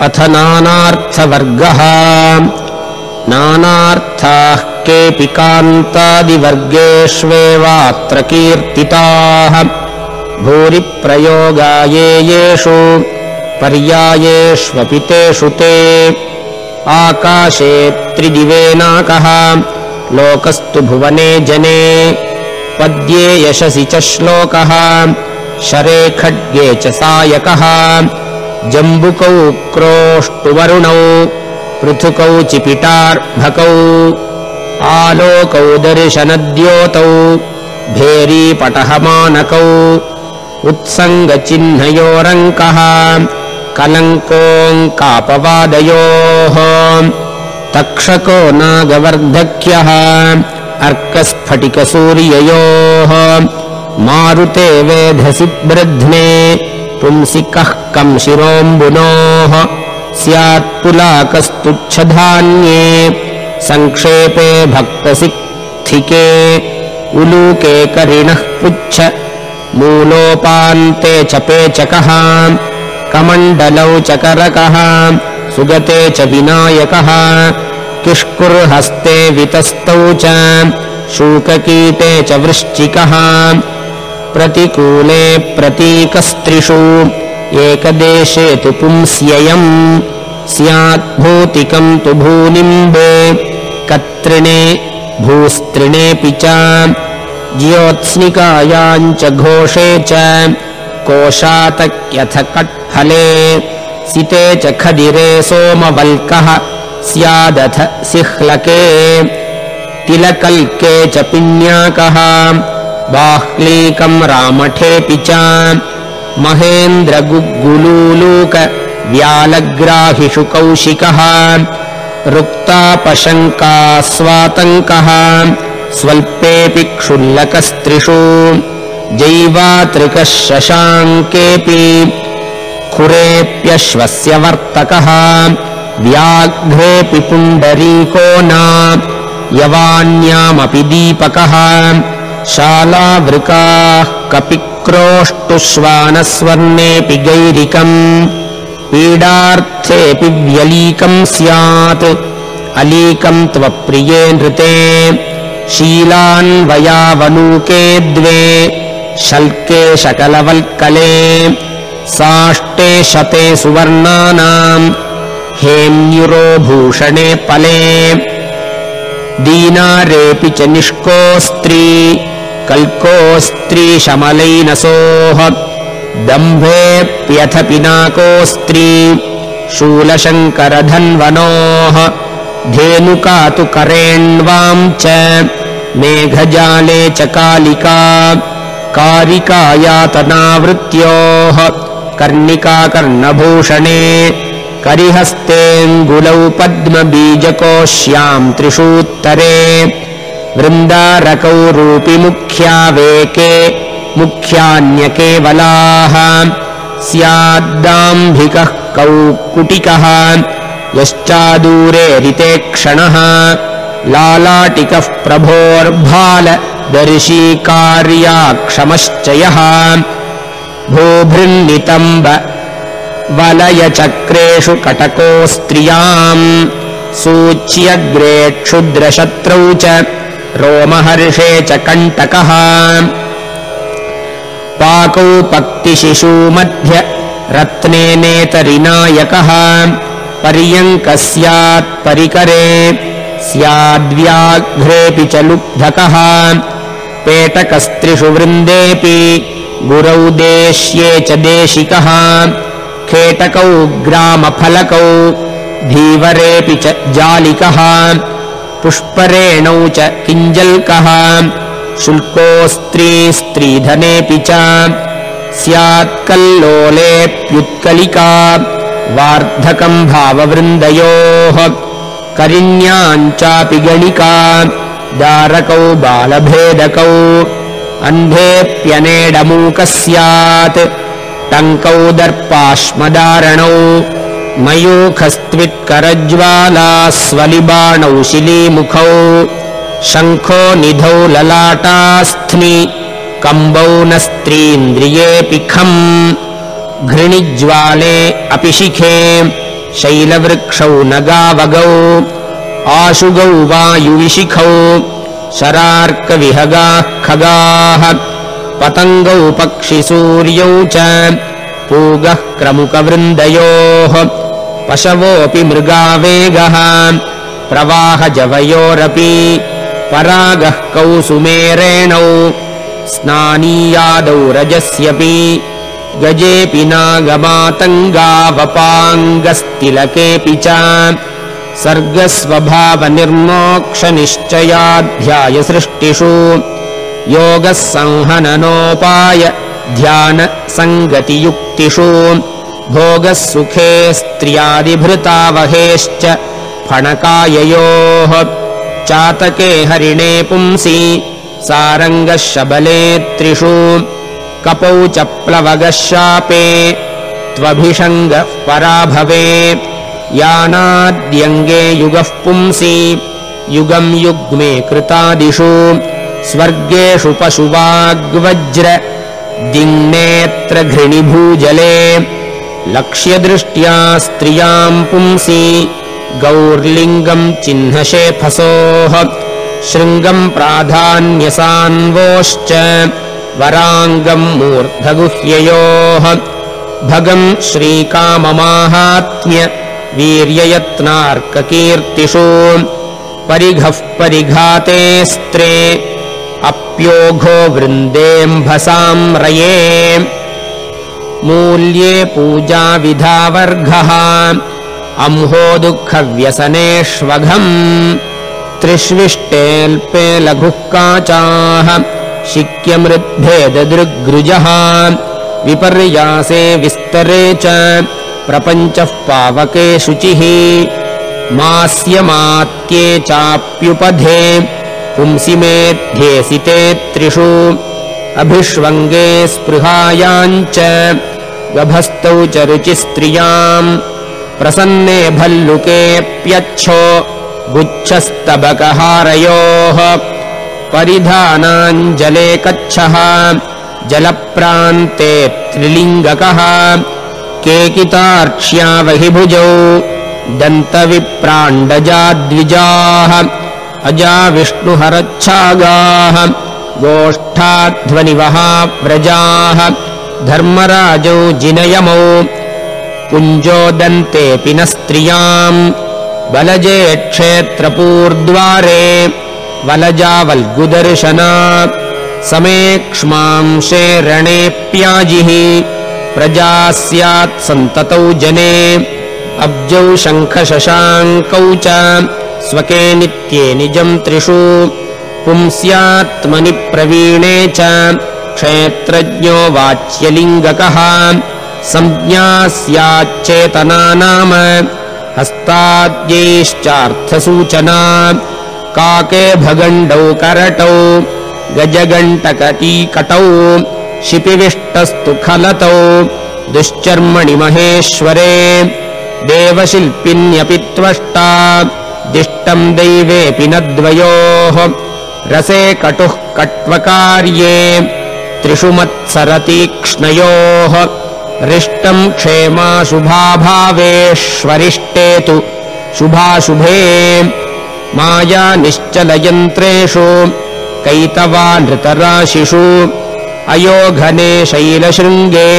अथ नानार्थवर्गः। नानार्थाः केऽपि कान्तादिवर्गेष्वेवात्र कीर्तिताः भूरिप्रयोगाये येषु पर्यायेष्वपि तेषु ते। आकाशे त्रिदिवेनाकः लोकस्तु भुवने जने। पद्ये यशसि च श्लोकः शरे खड्गे च सायकः जम्बुकौ क्रोष्टुवरुणौ पृथुकौ चिपिटार्भकौ आलोकौ दर्शनद्योतौ भेरीपटहमानकौ उत्सङ्गचिह्नयोरङ्कः कलङ्कोऽङ्कापवादयोः तक्षको नागवर्धक्यः अर्कस्फटिकसूर्ययोः मारुते वेधसि बृध्ने पुंसि कः कम् शिरोऽम्बुनोः स्यात्पुलाकस्तुच्छधान्ये सङ्क्षेपे भक्तसिक्थिके उलूके करिणः पुच्छ। मूलोपान्ते च पेचकः। कमण्डलौ चकरकः सुगते च विनायकः। किष्कुर्हस्ते वितस्तौ च। शूककीटे च वृश्चिकः प्रतिकूले प्रतीकस्त्रिषु। एकदेशे तु पुंस्ययम्। स्याद्भूतिकम् तु भूनिम्बे। कत्रिणे भूस्त्रिणेऽपि च। ज्योत्स्निकायाम् च घोषे च। कोशातक्यथ कट्फले सिते च खदिरे सोमवल्कः। स्यादथ सिह्लके। तिलकल्के च पिन्याकः बाह्लीकम् रामठेऽपि च महेन्द्रगुग्गुलूलूक व्यालग्राहिषु कौशिकः रुक्तापशङ्कास्वातङ्कः स्वल्पेऽपि क्षुल्लकस्त्रिषु जैवातृकः शशाङ्केऽपि खुरेऽप्यश्वस्य वर्तकः व्याघ्रेऽपि पुण्डरीको न यवान्यामपि दीपकः शालावृकाः कपिक्रोष्टुश्वानस्वर्णेऽपि गैरिकम् पीडार्थेऽपि व्यलीकम् स्यात्। अलीकम् त्वप्रिये नृते शीलान्वयावनूके द्वे शल्के शकलवल्कले साष्टे शते सुवर्णानाम् हेम्युरो भूषणे पले। दीनारेऽपि च निष्कोस्त्री कल्कोस्त्री शमलैनसोः दम्भेऽप्यथ पिनाकोस्त्री शूलशङ्करधन्वनोः धेनुका तु करेण्वाम् च मेघजाले च कालिका कारिकायातनावृत्योः कर्णिकाकर्णभूषणे करिहस्तेऽङ्गुलौ पद्मबीजकोश्याम् त्रिषूत्तरे वृन्दारकौ रूपिमुख्यावेके मुख्यान्यकेवलाः स्याद्दाम्भिकः कौकुटिकः यश्चादूरे रिते क्षणः लालाटिकः प्रभोर्भाल दर्शीकार्याक्षमश्च यः भूभृन्नितम्ब वलयचक्रेषु कटको स्त्रियाम् सूच्यग्रे क्षुद्रशत्रौ च रोमहर्षे च कण्टकः। पाकौ पक्तिशिशूमध्य रत्नेनेतरिनायकः पर्यङ्कः स्यात् परिकरे स्याद्व्याघ्रेऽपि च लुब्धकः। पेटकस्त्रिषु वृन्देऽपि गुरौ देश्ये च देशिकः। खेटकौ ग्रामफलकौ धीवरेऽपि च जालिकः पुष्परेणौ च किञ्जल्कः। शुल्कोस्त्री स्त्रीधनेऽपि च। स्यात्कल्लोलेऽप्युत्कलिका वार्धकम् भाववृन्दयोः। करिण्याम् चापि गणिका। दारकौ बालभेदकौ। अन्धेऽप्यनेडमूकः स्यात्। टङ्कौ दर्पाश्मदारणौ मयूखस्त्वित्करज्वालास्वलिबाणौ शिलीमुखौ शङ्खो निधौ ललाटास्थ्नि कम्बौ न स्त्रीन्द्रियेऽपि खम् घृणिज्वाले अपि शिखे शैलवृक्षौ नगावगौ। आशुगौ वायुविशिखौ शरार्कविहगाः खगाः। पतङ्गौ पक्षिसूर्यौ च पूगः क्रमुकवृन्दयोः पशवोऽपि मृगावेगः प्रवाहजवयोरपि परागः कौसुमेरेणौ स्नानीयादौ रजस्यपि गजेऽपि नागमातङ्गावपाङ्गस्तिलकेऽपि च सर्गस्वभावनिर्मोक्षनिश्चयाध्यायसृष्टिषु योगः संहननोपाय ध्यानसङ्गतियुक्तिषु भोगः सुखे स्त्रियादिभृतावहेश्च फणकाययोः चातके हरिणे पुंसि सारङ्गः शबले त्रिषु कपौ च प्लवगः शापे त्वभिषङ्गः पराभवे यानाद्यङ्गे युगः पुंसि युगम् युग्मे कृतादिषु स्वर्गेषु पशुवाग्वज्र दिङ्नेत्र घृणिभूजले लक्ष्यदृष्ट्या स्त्रियाम् पुंसि गौर्लिङ्गम् चिह्नशेफसोः शृङ्गम् प्राधान्यसान्वोश्च वराङ्गम् मूर्धगुह्ययोः भगम् श्रीकाममाहात्म्य वीर्ययत्नार्ककीर्तिषु परिघः परिघाते स्त्रे अप्योघो वृन्देऽम्भसाम् रये मूल्ये पूजाविधावर्घः। अम्हो दुःखव्यसनेष्वघम् त्रिष्विष्टेऽल्पे लघुः काचाः। शिक्यमृद्भेददृग्गृजः। विपर्यासे विस्तरे च प्रपञ्चः पावके शुचिः। मास्यमात्ये चाप्युपधे पुंसि मेध्येसिते त्रिषु। अभिष्वङ्गे स्पृहायाञ्च गभस्तौ च रुचिस्त्रियाम्। प्रसन्ने भल्लुकेऽप्यच्छो गुच्छस्तबकहारयोः परिधानाञ्जले कच्छः जलप्रान्ते त्रिलिङ्गकः। केकितार्क्ष्यावहिभुजौ दन्तविप्राण्डजाद्विजाः। अजा विष्णुहरच्छागाः गोष्ठाध्वनिवहा व्रजाः धर्मराजौ जिनयमौ पुञ्जोदन्तेऽपि न स्त्रियाम् बलजे क्षेत्रपूर्द्वारे वलजावल्गुदर्शना समेक्ष्मांशे रणेऽप्याजिः प्रजा स्यात् सन्ततौ जने अब्जौ शङ्खशशाङ्कौ च स्वके नित्ये निजम् त्रिषु पुंस्यात्मनि प्रवीणे च क्षेत्रज्ञो वाच्यलिङ्गकः संज्ञा स्याच्चेतना नाम हस्ताद्यैश्चार्थसूचना काके भगण्डौ करटौ गजगण्टकटीकटौ शिपिविष्टस्तु खलतौ दुश्चर्मणि महेश्वरे देवशिल्पिन्यपि त्वष्टा दिष्टम् दैवेऽपि न द्वयोः रसे कटुः कट्वकार्ये त्रिषु मत्सरतीक्ष्णयोः रिष्टम् क्षेमाशुभाभावेष्वरिष्टे तु शुभाशुभे माया निश्चलयन्त्रेषु कैतवा नृतराशिषु अयोघने शैलशृङ्गे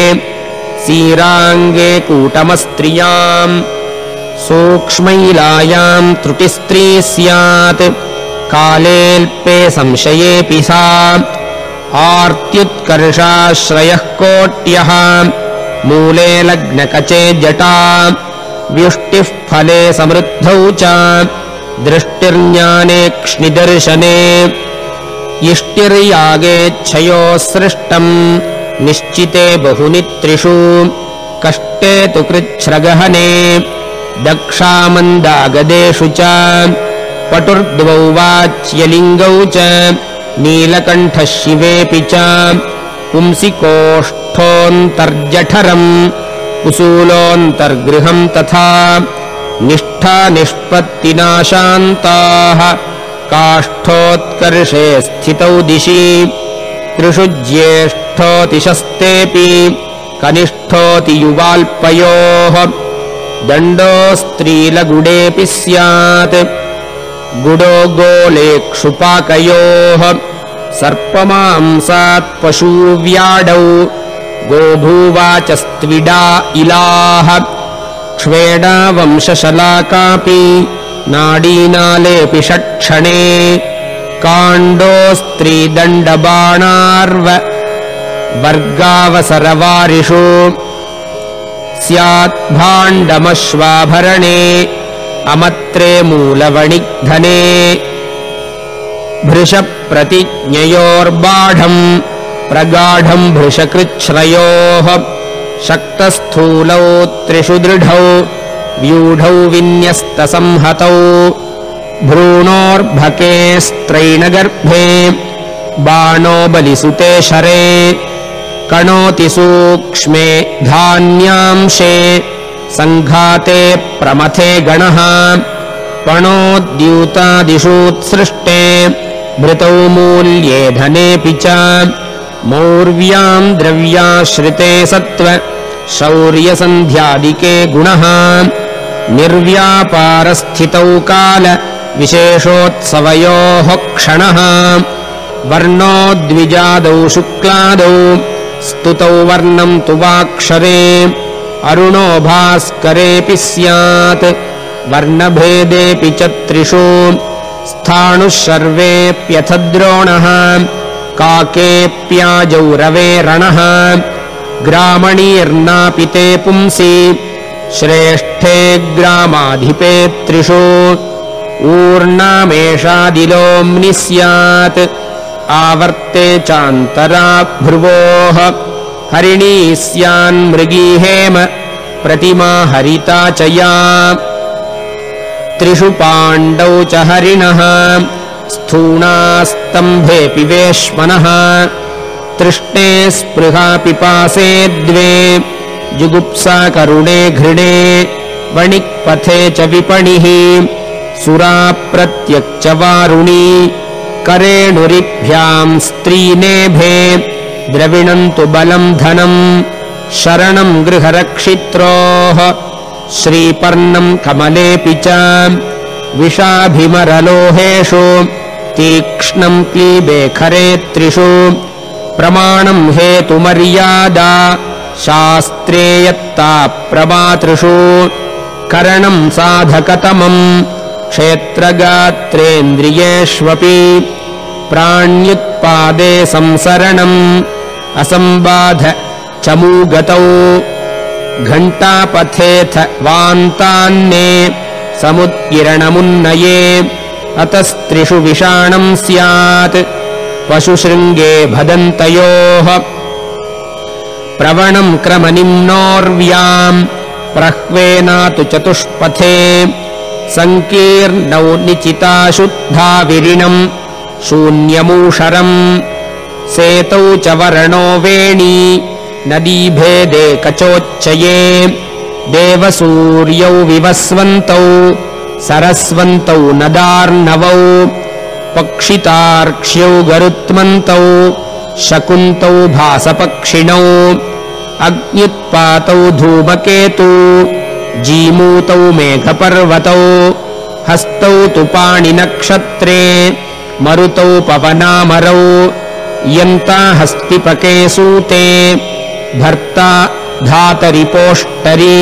सीराङ्गे कूटमस्त्रियाम् सूक्ष्मैलायाम् त्रुटिस्त्री स्यात् कालेऽल्पे संशयेऽपि सा आर्त्युत्कर्षाश्रयः कोट्यः। मूले लग्नकचे जटा। व्युष्टिः फले समृद्धौ च। दृष्टिर्ज्ञानेक्ष्णिदर्शने इष्टिर्यागेच्छयोः सृष्टम्। निश्चिते बहुनि त्रिषु कष्टे तु कृच्छ्रगहने। दक्षामन्दागदेषु च। पटुर्द्वौ वाच्यलिङ्गौ च नीलकण्ठः शिवेऽपि च पुंसि कोष्ठोऽन्तर्जठरम् कुसूलोऽन्तर्गृहम् तथा निष्ठा निष्पत्तिनाशान्ताः काष्ठोत्कर्षे स्थितौ दिशि त्रिषु ज्येष्ठोऽतिशस्तेऽपि कनिष्ठोऽतियुवाल्पयोः दण्डो स्त्रीलगुडेऽपि स्यात् गुडो गोलेक्षुपाकयोः सर्पमांसात् पशूव्याडौ गोभूवाचस्त्विडा इलाः वंशशलाकापि नाडीनालेऽपि षट्क्षणे काण्डो स्त्रीदण्डबाणार्व वर्गावसरवारिषु स्याद्भाण्डमश्वाभरणे अमत्रे मूलवणिग्धने। भृशप्रतिज्ञयोर्बाढम् प्रगाढम् भृशकृच्छ्रयोः शक्तस्थूलौ त्रिषु दृढौ व्यूढौ विन्यस्तसंहतौ। भ्रूणोर्भके स्त्रैणगर्भे बाणो बलिसुते शरे कणोति सूक्ष्मे धान्यांशे सङ्घाते प्रमथे गणः पणोद्यूतादिषूत्सृष्टे भृतौ मूल्ये धनेऽपि च मौर्व्याम् द्रव्याश्रिते सत्त्व शौर्यसन्ध्यादिके गुणः निर्व्यापारस्थितौ काल विशेषोत्सवयोः क्षणः वर्णो द्विजादौ शुक्लादौ स्तुतौ वर्णम् तु वाक्षरे अरुणो भास्करेऽपि स्यात् वर्णभेदेऽपि च त्रिषु। स्थाणुः सर्वेऽप्यथ द्रोणः काकेऽप्याजौ रवे रणः। ग्रामणीर्नापिते पुंसि श्रेष्ठे ग्रामाधिपे त्रिषु। ऊर्णामेषादिलोम्नि स्यात् आवर्ते चान्तरा भ्रुवोः हरिणी स्यान्मृगी हेम प्रतिमा हरिता च या। त्रिषु पाण्डौ च हरिणः स्थूणास्तम्भेऽपि वेश्मनः। तृष्णे स्पृहा पिपासे द्वे जुगुप्सा करुणे घृणे वणिक्पथे च विपणिः। सुरा प्रत्यक्च वारुणी करेणुरिभ्याम् स्त्रीनेभे द्रविणम् तु बलम् धनम् शरणम् गृहरक्षित्रोः श्रीपर्णम् कमलेऽपि च विषाभिमरलोहेषु तीक्ष्णम् क्लीबेखरे त्रिषु प्रमाणम् हेतुमर्यादा शास्त्रे यत्ता प्रमातृषु करणम् साधकतमम् क्षेत्रगात्रेन्द्रियेष्वपि प्राण्युत्पादे संसरणम् असम्बाध चमूगतौ। घण्टापथेऽथ वान्तान्ने समुत्किरणमुन्नये अतस्त्रिषु विषाणम् स्यात्। पशुशृङ्गे भदन्तयोः। प्रवणम् क्रमनिम्नोर्व्याम्। प्रह्वेनातु चतुष्पथे। सङ्कीर्णौ निचिता शुद्धा विरिणम् शून्यमूषरम् सेतौ च वर्णो वेणी नदीभेदे कचोच्चये। देवसूर्यौ विवस्वन्तौ सरस्वन्तौ नदार्णवौ पक्षितार्क्ष्यौ गरुत्मन्तौ शकुन्तौ भासपक्षिणौ अग्न्युत्पातौ धूमकेतु जीमूतौ मेघपर्वतौ हस्तौ तु पाणिनक्षत्रे मरुतौ पवनामरौ यन्ता हस्तिपके सूते भर्ता धातरिपोष्टरि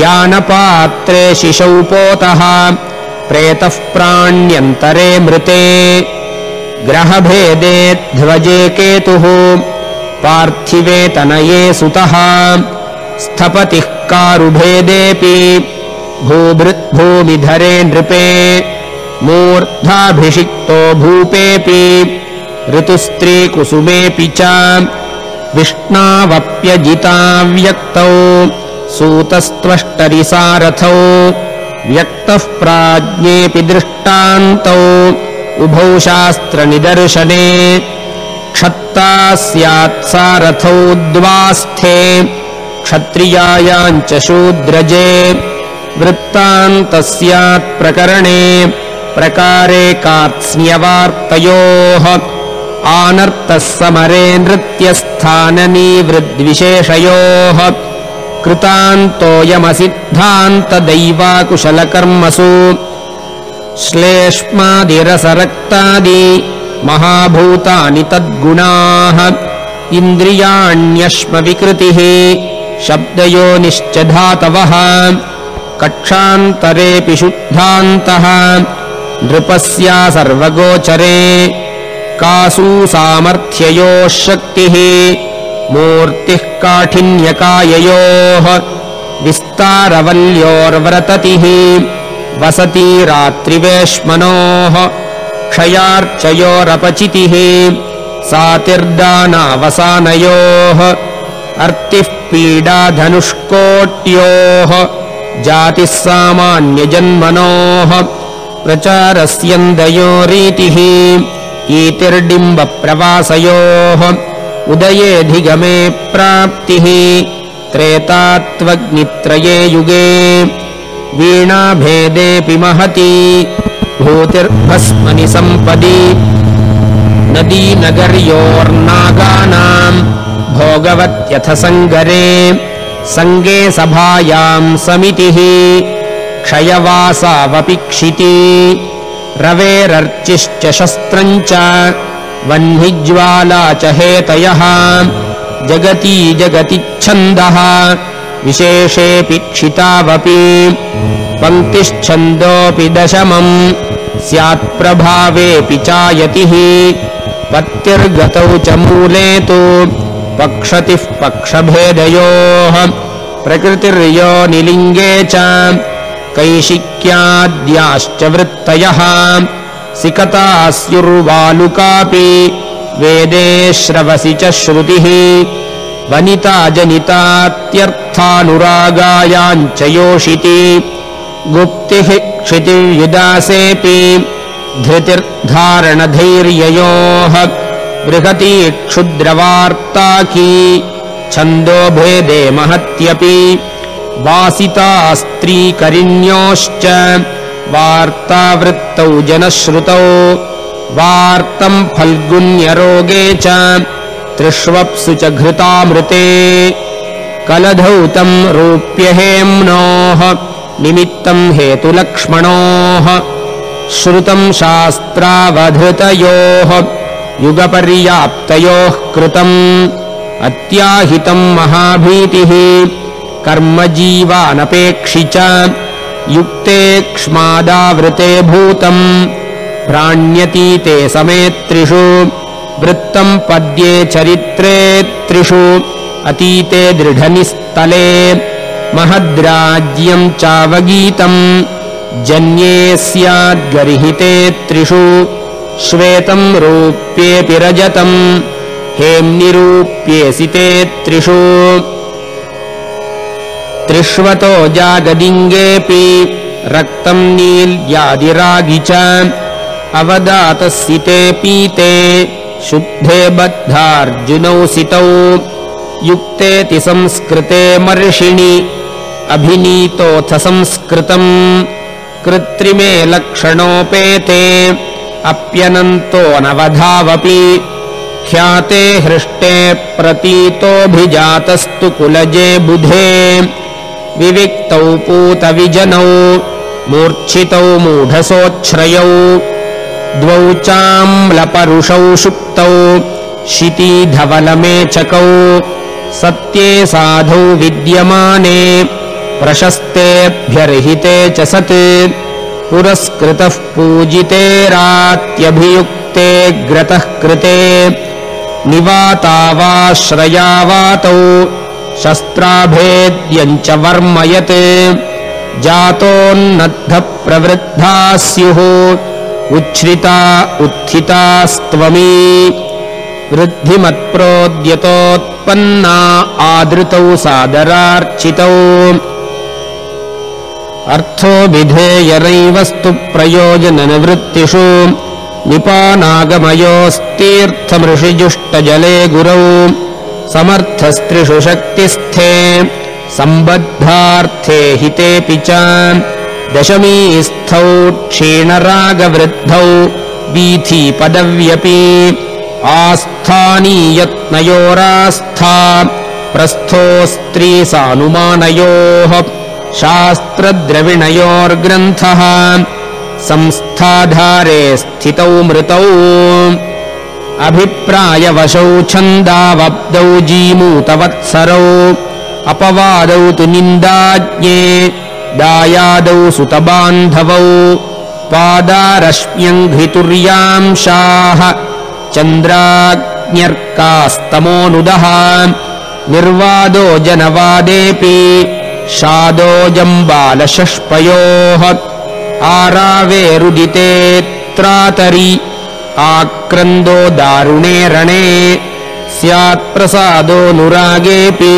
यानपात्रे शिशौ पोतः प्रेतः प्राण्यन्तरे मृते। ग्रहभेदे ध्वजे केतुः पार्थिवे तनये सुतः स्थपतिः कारुभेदेऽपि भूभृद्भूमिधरे नृपे मूर्धाभिषिक्तो भूपेऽपि ऋतुस्त्रीकुसुमेऽपि च विष्णावप्यजिताव्यक्तौ सूतस्त्वष्टरिसारथौ व्यक्तः प्राज्ञेऽपि दृष्टान्तौ उभौ शास्त्रनिदर्शने क्षत्ता स्यात् सारथौ द्वास्थे क्षत्रियायाम् च शूद्रजे वृत्तान्तः स्यात् प्रकरणे प्रकारे कार्त्स्न्यवार्तयोः आनर्तः समरे नृत्यस्थाननीवृद्विशेषयोः कृतान्तोऽयमसिद्धान्तदैवाकुशलकर्मसु श्लेष्मादिरसरक्तादि महाभूतानि तद्गुणाः। इन्द्रियाण्यश्मविकृतिः शब्दयोनिश्च धातवः कक्षान्तरेऽपि शुद्धान्तः। नृपस्या सर्वगोचरे कासु सामर्थ्ययोः शक्तिः मूर्तिः काठिन्यकाययोः विस्तारवल्योर्व्रततिः वसति रात्रिवेश्मनोः क्षयार्चयोरपचितिः सातिर्दानावसानयोः अर्तिः पीडाधनुष्कोट्योः जातिः सामान्यजन्मनोः प्रचारस्यन्दयोरीतिः ईतिर्डिम्बप्रवासयोः उदयेऽधिगमे प्राप्तिः त्रेतात्वग्नित्रये युगे वीणाभेदेऽपि महती भूतिर्भस्मनि सम्पदि नदीनगर्योर्नागानाम् भोगवत्यथ सङ्गरे सङ्गे सभायाम् समितिः क्षयवासावपिक्षिति रवेरर्चिश्च शस्त्रम् च वह्निज्वाला च हेतयः। जगती जगतिच्छन्दः विशेषेऽपि क्षितावपि। पङ्क्तिश्छन्दोऽपि दशमम्। स्यात्प्रभावेऽपि चायतिः। पत्तिर्गतौ च मूले तु पक्षतिः पक्षभेदयोः। प्रकृतिर्यो निलिङ्गे च कैशिक्याद्याश्च वृत्तयः। सिकतास्युर्वालुकापि वेदे श्रवसि च श्रुतिः। वनिता जनितात्यर्थानुरागायाञ्च योषिति। गुप्तिः क्षितिर्युदासेऽपि धृतिर्धारणधैर्ययोः। बृहती क्षुद्रवार्ताकी छन्दोभेदे महत्यपि वासिता स्त्रीकरिण्योश्च। वार्तावृत्तौ जनश्रुतौ। वार्तम् फल्गुन्यरोगे च। त्रिष्वप्सु च घृतामृते। कलधौतम् रूप्यहेम्नोः। निमित्तम् हेतुलक्ष्मणोः। श्रुतम् शास्त्रावधृतयोः। युगपर्याप्तयोः कृतम्। अत्याहितम् महाभीतिः कर्मजीवानपेक्षि च युक्ते क्ष्मादावृते भूतम् प्राण्यतीते समेत्रिषु वृत्तम् पद्ये चरित्रे त्रिषु अतीते दृढनिस्तले महद्राज्यम् चावगीतम् जन्ये स्याद्गर्हिते त्रिषु श्वेतम् रूप्येऽपि रजतम् हेम्निरूप्येऽसिते त्रिषु त्रिष्वतो जागदिङ्गेऽपि रक्तम् नील्यादिरागि च। अवदातसिते पीते शुद्धे बद्धार्जुनौ सितौ। युक्तेति संस्कृते मर्षिणि अभिनीतोऽथ संस्कृतम् कृत्रिमे लक्षणोपेते अप्यनन्तोऽनवधावपि ख्याते हृष्टे प्रतीतोऽभिजातस्तु कुलजे बुधे विविक्तौ पूतविजनौ मूर्च्छितौ मूढसोच्छ्रयौ द्वौ चाम्लपरुषौ सुप्तौ शितीधवलमेचकौ सत्ये साधौ विद्यमाने प्रशस्तेऽभ्यर्हिते च सत् पुरस्कृतः पूजिते रात्यभियुक्ते ग्रतः कृते निवातावाश्रयावातौ शस्त्राभेद्यम् च वर्म यत् जातोन्नद्धप्रवृद्धाः स्युः उच्छ्रिता उत्थितास्त्वमी। वृद्धिमत्प्रोद्यतोत्पन्ना आदृतौ सादरार्चितौ। अर्थो विधेयरैवस्तु प्रयोजननिवृत्तिषु। निपानागमयोस्तीर्थमृषिजुष्टजले गुरौ समर्थस्त्रिषु शक्तिस्थे सम्बद्धार्थे हितेऽपि च दशमीस्थौ क्षीणरागवृद्धौ वीथीपदव्यपि आस्थानीयत्नयोरास्था प्रस्थो स्त्रीसानुमानयोः शास्त्रद्रविणयोर्ग्रन्थः संस्थाधारे स्थितौ मृतौ अभिप्रायवशौ छन्दावब्दौ जीमूतवत्सरौ अपवादौ तु निन्दाज्ञे दायादौ सुतबान्धवौ पादारश्म्यङ्घ्रितुर्यांशाः चन्द्राज्ञर्कास्तमोऽनुदः निर्वादो जनवादेऽपि शादोजम्बालषष्पयोः आरावेरुदितेऽत्रातरि आक्रन्दो दारुणे रणे स्यात्प्रसादोऽनुरागेऽपि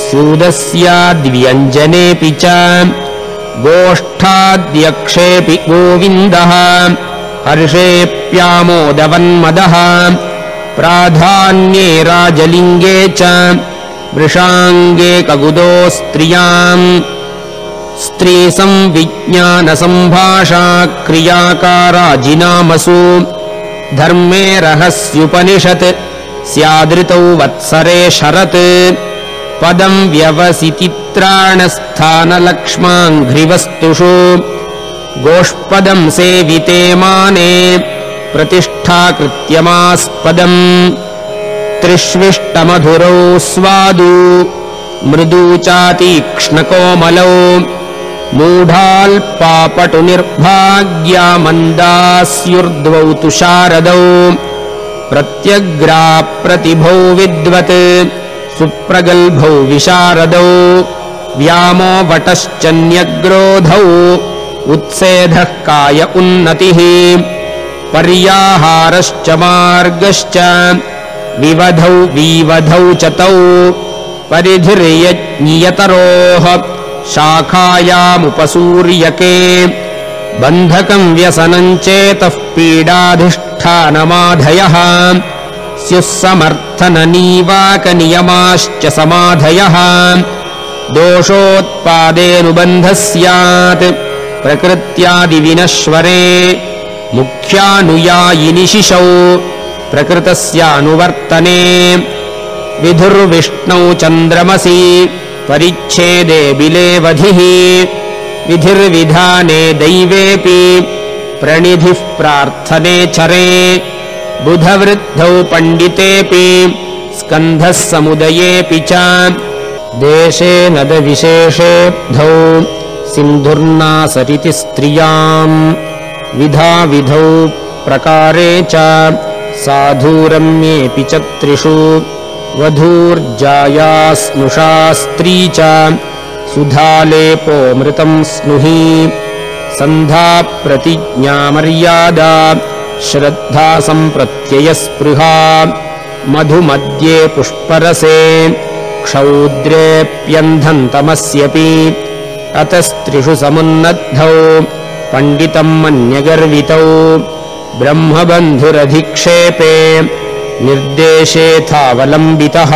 स्यूदस्याद्व्यञ्जनेऽपि च गोष्ठाद्यक्षेऽपि गोविन्दः हर्षेऽप्यामोदवन्मदः प्राधान्ये राजलिङ्गे च वृषाङ्गे कगुदो स्त्रियाम् स्त्रीसंविज्ञानसम्भाषा क्रियाकाराजिनामसु धर्मे रहस्युपनिषत्। स्यादृतौ वत्सरे शरत्। पदम् व्यवसितित्राणस्थानलक्ष्माङ्घ्रिवस्तुषु गोष्पदम् सेविते माने प्रतिष्ठाकृत्यमास्पदम्। त्रिष्विष्टमधुरौ स्वादु। मृदू चातीक्ष्णकोमलौ मूढाल्पापटुनिर्भाग्यामन्दास्युर्द्वौ तु शारदौ प्रत्यग्राप्रतिभौ विद्वत् सुप्रगल्भौ विशारदौ। व्यामो वटश्चन्यग्रोधौ उत्सेधः काय उन्नतिः। पर्याहारश्च मार्गश्च विवधौ वीवधौ च तौ। परिधिर्यज्ञियतरोः शाखायामुपसूर्यके। बन्धकम् व्यसनम् चेतः पीडाधिष्ठानमाधयः। स्युः समर्थननीवाकनियमाश्च समाधयः। दोषोत्पादेऽनुबन्धः स्यात् प्रकृत्यादिविनश्वरे। मुख्यानुयायिनि शिशौ प्रकृतस्यानुवर्तने। विधुर्विष्णौ चन्द्रमसि परिच्छेदे बिलेवधिः विधिर्विधाने दैवेऽपि प्रणिधिः प्रार्थने चरे। बुधवृद्धौ पण्डितेऽपि स्कन्धः समुदयेऽपि च। देशे नदविशेषेऽब्धौ सिन्धुर्नासरिति स्त्रियाम् विधाविधौ प्रकारे च साधूरम्येऽपि च त्रिषु वधूर्जाया स्नुषा स्त्री च सुधालेपोऽमृतम् स्नुहि। सन्धा प्रतिज्ञामर्यादा श्रद्धा सम्प्रत्ययस्पृहा मधुमध्ये पुष्परसे क्षौद्रेऽप्यन्धन्तमस्यपि अतस्त्रिषु समुन्नद्धौ पण्डितम् मन्यगर्वितौ। ब्रह्मबन्धुरधिक्षेपे निर्देशेथावलम्बितः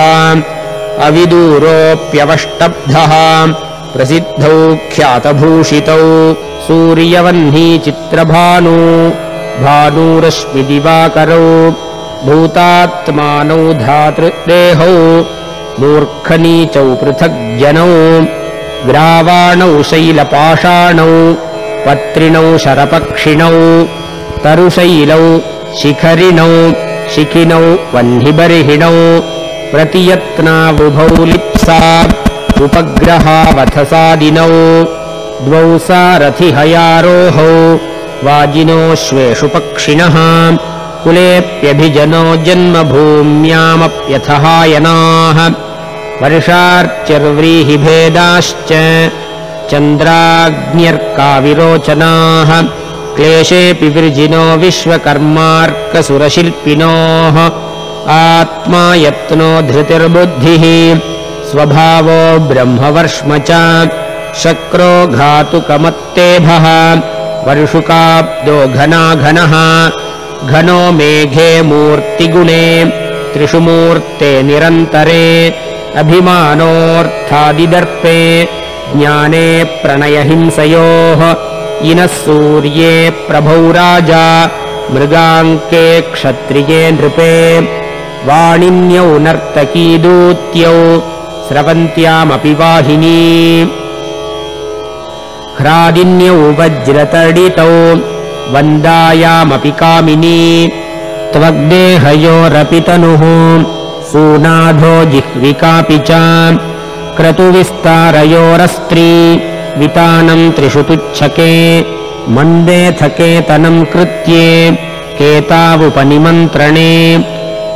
अविदूरोऽप्यवष्टब्धः। प्रसिद्धौ ख्यातभूषितौ सूर्यवह्निचित्रभानु भानुरश्मिदिवाकरौ भूतात्मानौ धातृदेहौ मूर्खनीचौ पृथग्जनौ ग्रावाणौ शैलपाषाणौ पत्रिणौ शरपक्षिणौ तरुशैलौ शिखरिणौ शिखिनौ वह्निबर्हिणौ प्रतियत्नावुभौ लिप्सा उपग्रहावथसादिनौ द्वौ सारथिहयारोहौ वाजिनोऽश्वेषु पक्षिणः कुलेऽप्यभिजनो जन्मभूम्यामप्यथहायनाः वर्षार्चर्व्रीहिभेदाश्च चन्द्राग्न्यर्काविरोचनाः क्लेशेऽपि विर्जिनो विश्वकर्मार्कसुरशिल्पिनोः। आत्मा यत्नो धृतिर्बुद्धिः। स्वभावो ब्रह्मवर्ष्म च शक्रो घातुकमत्तेभः। वर्षुकाब्दो घनाघनः। घनो मेघे मूर्तिगुणे। त्रिषु मूर्ते निरन्तरे। अभिमानोऽर्थादिदर्पे। ज्ञाने प्रणयहिंसयोः इनः सूर्ये प्रभौ राजा मृगाङ्के क्षत्रिये नृपे वाणिन्यौ नर्तकी दूत्यौ स्रवन्त्यामपि वाहिनी। ह्रादिन्यौ वज्रतडितौ वन्दायामपि कामिनी त्वग्देहयोरपि तनुः सूनाधो जिह्विकापि च क्रतुविस्तारयोरस्त्री वितानम् त्रिषु तुच्छके मन्देथकेतनम् कृत्ये केतावुपनिमन्त्रणे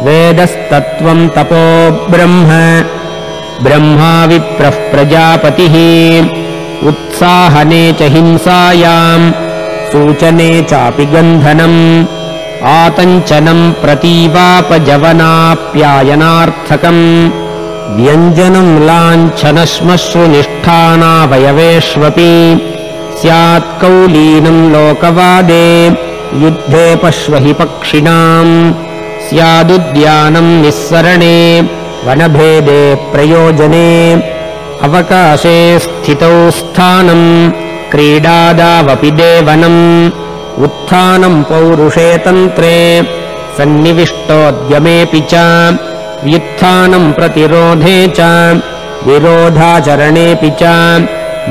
वेदस्तत्त्वम् तपो ब्रह्म ब्रह्मा विप्रः प्रजापतिः उत्साहने च हिंसायाम् सूचने चापि गन्धनम् आतञ्चनम् प्रतीवापजवनाप्यायनार्थकम् व्यञ्जनम् लाञ्छनश्मश्रुनिष्ठानावयवेष्वपि स्यात् कौलीनम् लोकवादे युद्धे पश्वहि पक्षिणाम् स्यादुद्यानम् निःसरणे वनभेदे प्रयोजने अवकाशे स्थितौ स्थानम् क्रीडादावपि देवनम् उत्थानम् पौरुषे तन्त्रे सन्निविष्टोद्यमेऽपि च व्युत्थानम् प्रतिरोधे च विरोधाचरणेऽपि च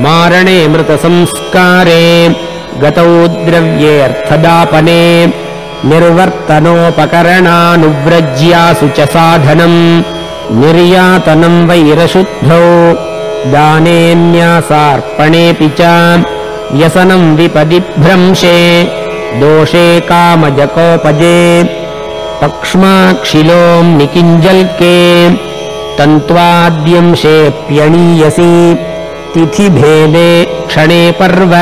मारणे मृतसंस्कारे गतौ द्रव्येऽर्थदापने निर्वर्तनोपकरणानुव्रज्यासु च साधनम् निर्यातनम् वैरशुद्धौ दानेऽन्यासार्पणेऽपि च व्यसनम् विपदिभ्रंशे दोषे कामजकोपजे पक्ष्माक्षिलोम् निकिञ्जल्के तन्त्वाद्यंशेऽप्यणीयसि तिथिभेदे क्षणे पर्व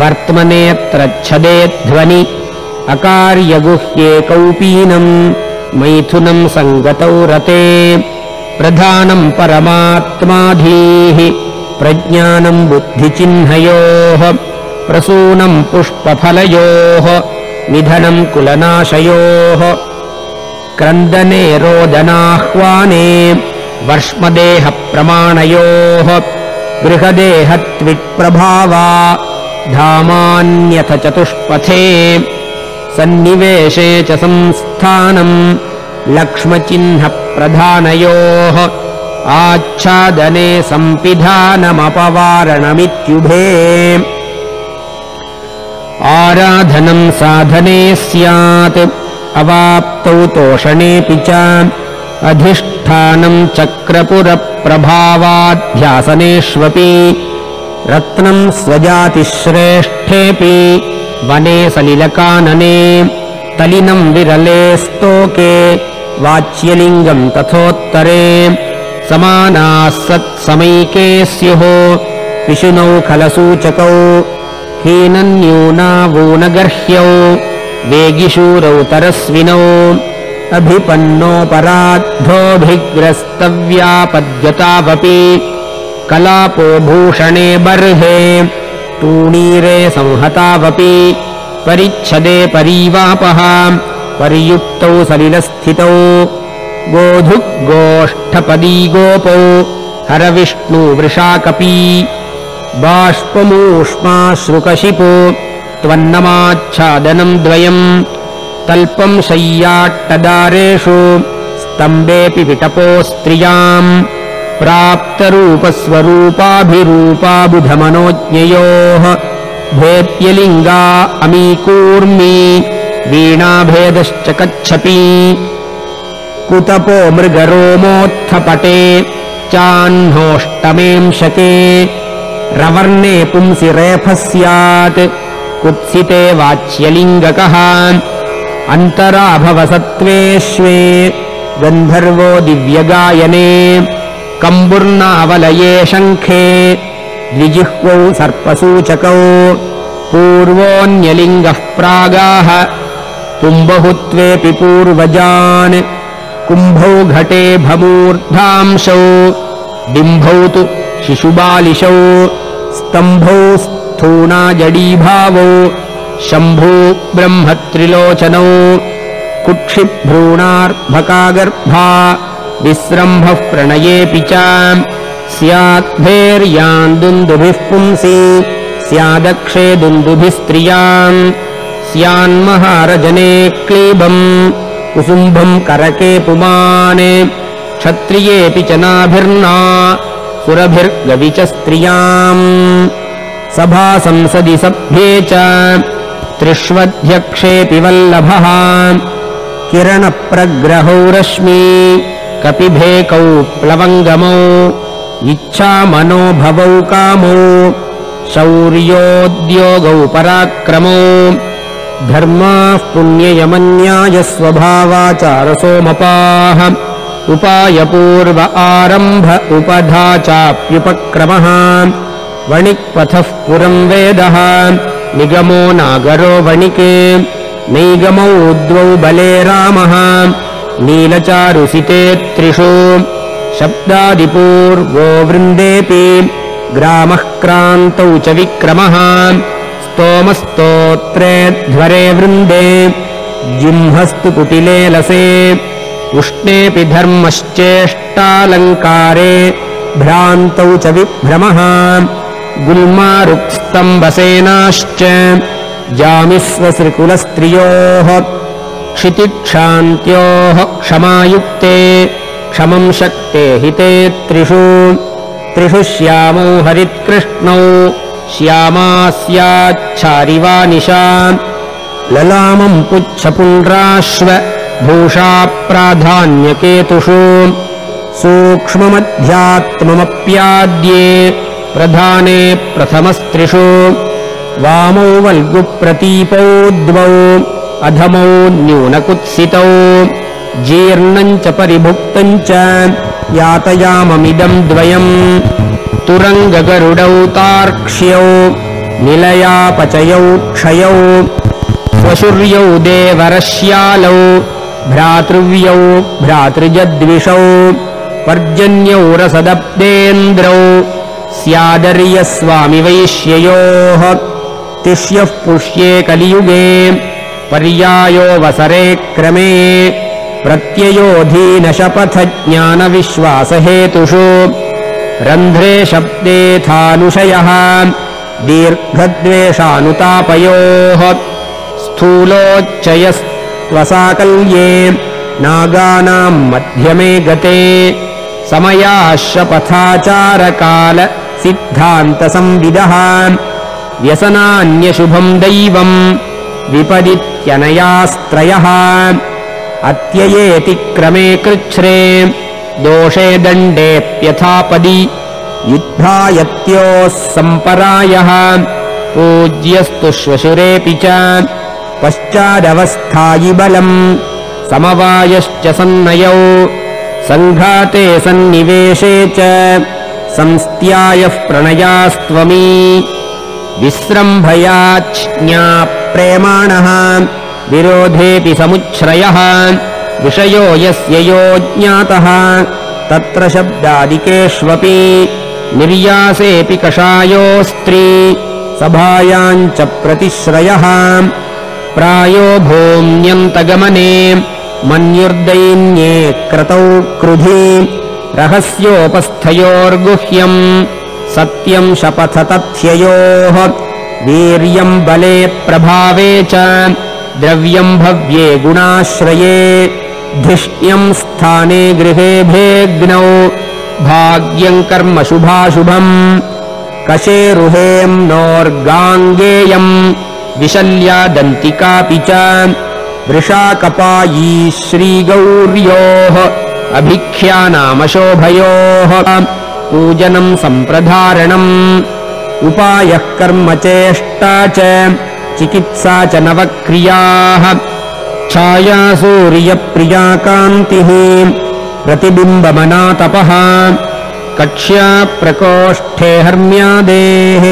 वर्त्मनेऽत्र छदे ध्वनि। अकार्यगुह्ये कौपीनम् मैथुनम् सङ्गतौ रते। प्रधानम् परमात्माधीः प्रज्ञानम् बुद्धिचिह्नयोः प्रसूनम् पुष्पफलयोः निधनम् कुलनाशयोः क्रन्दने रोदनाह्वाने वर्ष्मदेहप्रमाणयोः गृहदेहत्विक्प्रभावा धामान्यथ चतुष्पथे सन्निवेशे च संस्थानम् लक्ष्मचिह्नप्रधानयोः आच्छादने सम्पिधानमपवारणमित्युभे आराधनम् साधने स्यात् अवाप्तौ तोषणेऽपि च अधिष्ठानम् चक्रपुरप्रभावाध्यासनेष्वपि रत्नम् स्वजातिश्रेष्ठेऽपि वने सलिलकानने तलिनम् विरले स्तोके वाच्यलिङ्गम् तथोत्तरे समानाः सत्समैके स्युः पिशुनौ खलसूचकौ हीनन्यूनावूनगर्ह्यौ वेगिशूरौ तरस्विनौ अभिपन्नोपराद्धोऽभिग्रस्तव्यापद्यतावपि कलापो भूषणे बर्हे तूणीरे संहतावपि परिच्छदे परीवापः पर्युक्तौ सलिलस्थितौ। गोधुग्गोष्ठपदी गोपौ हरविष्णुवृषाकपी बाष्पमूष्माश्रुकशिपो त्वन्नमाच्छादनम् द्वयम् तल्पम् शय्याट्टदारेषु स्तम्बेऽपि विटपो स्त्रियाम् प्राप्तरूपस्वरूपाभिरूपाबुधमनोज्ञयोः भेद्यलिङ्गा अमीकूर्मी वीणाभेदश्च कच्छपी कुतपो मृगरोमोत्थपटे चाह्नोष्टमेंशके रवर्णे पुंसि रेफः स्यात् कुत्सिते वाच्यलिङ्गकः। अन्तराभवसत्त्वेष्वे गन्धर्वो दिव्यगायने कम्बुर्नावलये शङ्खे द्विजिह्वौ सर्पसूचकौ पूर्वोऽन्यलिङ्गः प्रागाः पुम्बहुत्वेऽपि पूर्वजान् कुम्भौ घटे भमूर्धांशौ डिम्भौ तु शिशुबालिशौ स्तम्भौ स्थूणाजडीभावौ शम्भू ब्रह्मत्रिलोचनौ कुक्षिभ्रूणार्भकागर्भा विस्रम्भः प्रणयेऽपि च स्याद्भेर्यान् दुन्दुभिः पुंसि स्यादक्षे दुन्दुभिः स्त्रियाम् स्यान्महारजने क्लीबम् कुसुम्भम् करके पुमान् क्षत्रियेऽपि च नाभिर्ना सुरभिर्गवि च स्त्रियाम् सभासंसदि सभ्ये च त्रिष्वध्यक्षेऽपि वल्लभः किरणप्रग्रहौ रश्मी कपिभेकौ प्लवङ्गमौ इच्छामनोभवौ कामौ शौर्योद्योगौ पराक्रमौ। धर्माः पुण्ययमन्यायस्वभावाचारसोमपाः उपायपूर्व आरम्भ उपधा चाप्युपक्रमः वणिक्पथः पुरम् वेदः। निगमो नागरो वणिके। नैगमौ द्वौ बले रामः। नीलचारुसिते त्रिषु। शब्दादिपूर्वो वृन्देऽपि। ग्रामः क्रान्तौ च विक्रमः। स्तोमस्तोत्रे ध्वरे वृन्दे। जिह्मस्तु कुटिले लसे। उष्णेऽपि धर्मश्चेष्टालङ्कारे। भ्रान्तौ च विभ्रमः गुल्मारुक्स्तम्भसेनाश्च जामिस्वसृकुलस्त्रियोः क्षितिक्षान्त्योः क्षमायुक्ते क्षमम् शक्ते हिते त्रिषु। त्रिषु श्यामौ हरित्कृष्णौ। श्यामा स्याच्छारिवा निशा। ललामम् पुच्छपुण्ड्राश्व भूषा प्राधान्यकेतुषु। सूक्ष्ममध्यात्ममप्याद्ये प्रधाने प्रथमस्त्रिषु वामौ वल्गुप्रतीपौ द्वौ अधमौ न्यूनकुत्सितौ जीर्णम् च परिभुक्तम् च यातयाममिदम् द्वयम् तुरङ्गगरुडौ तार्क्ष्यौ निलयापचयौ क्षयौ वशुर्यौ देवरश्यालौ भ्रातृव्यौ भ्रातृजद्विषौ पर्जन्यौ रसदप्तेन्द्रौ स्यादर्यस्वामिवैश्ययोः। तिष्यः पुष्ये कलियुगे पर्यायो वसरे क्रमे प्रत्ययोधीनशपथज्ञानविश्वासहेतुषु रन्ध्रे शब्देथानुशयः दीर्घद्वेषानुतापयोः। स्थूलोच्चयस्त्वसाकल्ये नागानाम् मध्यमे गते समयाश्वपथाचारकाल सिद्धान्तसंविदः व्यसनान्यशुभम् दैवम् विपदित्यनयास्त्रयः अत्ययेति क्रमे कृच्छ्रे दोषे दण्डेऽप्यथापदि युद्धायत्योः सम्परायः पूज्यस्तु श्वशुरेऽपि च पश्चादवस्थायि बलम् समवायश्च सन्नयौ सङ्घाते सन्निवेशे च संस्त्यायः प्रणयास्त्वमी। विस्रम्भयाच्ज्ञाप्रेमाणः विरोधेऽपि समुच्छ्रयः। विषयो यस्य यो ज्ञातः। तत्र शब्दादिकेष्वपि निर्यासेऽपि कषायोस्त्री सभायाम् च प्रतिश्रयः। प्रायो भूम्यन्तगमने मन्युर्दैन्ये क्रतौ क्रुधि रहस्योपस्थयोर्गुह्यम् सत्यम् शपथतथ्ययोः वीर्यम् बले प्रभावे च द्रव्यम् भव्ये गुणाश्रये धिष्ण्यम् स्थाने गृहे भेग्नौ भाग्यम् कर्म शुभाशुभम् कशेरुहेम्नोर्गाङ्गेयम् विशल्या दन्तिकापि च वृषाकपायी श्रीगौर्योः अभिख्यानामशोभयोः पूजनम् सम्प्रधारणम् उपायः कर्म चेष्टा च चिकित्सा च नवक्रियाः छाया सूर्यप्रिया कान्तिः प्रतिबिम्बमनातपः कक्ष्या प्रकोष्ठे हर्म्यादेः